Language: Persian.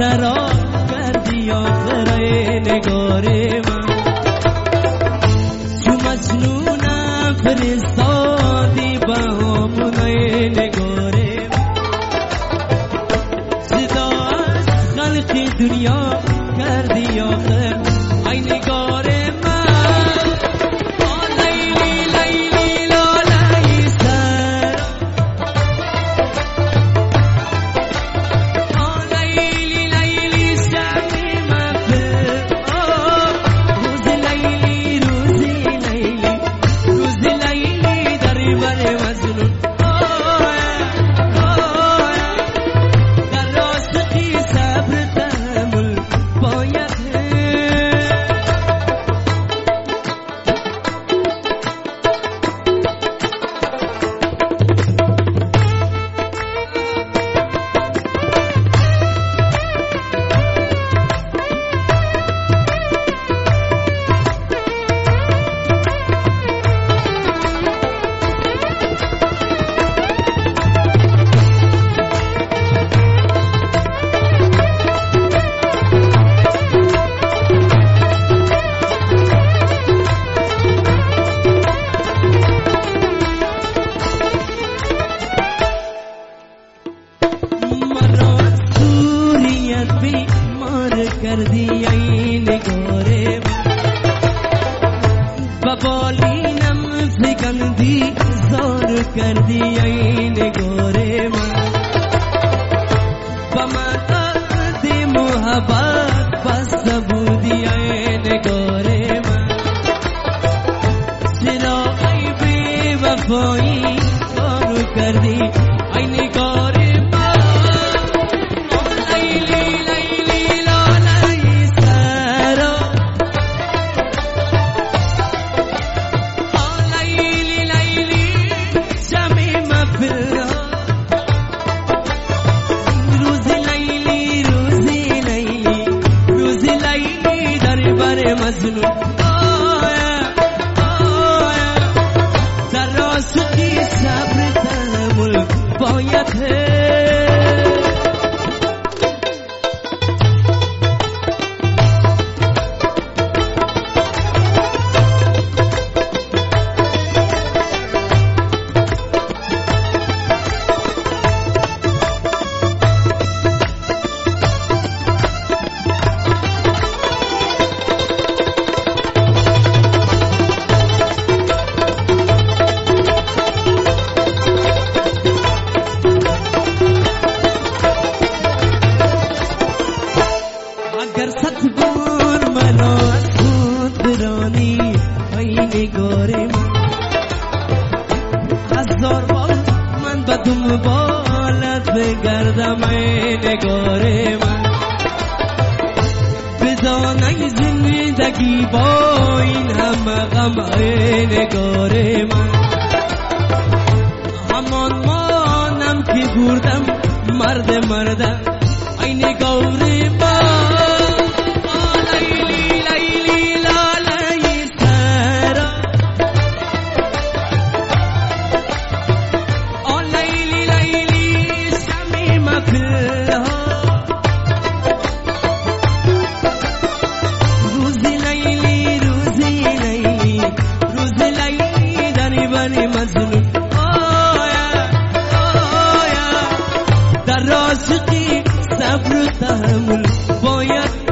کرار کردی آخر نگار من. تو مجنونم فرستادی بهامون نگار من. صدا از خلق دنیا کردی آخر रब्बी मोर कर दियन गोरे। बबोली नम फिकंदी ज़ोर कर दियन गोरे। माता दे मोहब्बत, बस सबूदियन गोरे। चिरो आई ज़ोर कर दी ای نگار من بدانه زندگی با این همه غم ای نگار من. همان مانم که بردم مرد مرد जति सर्व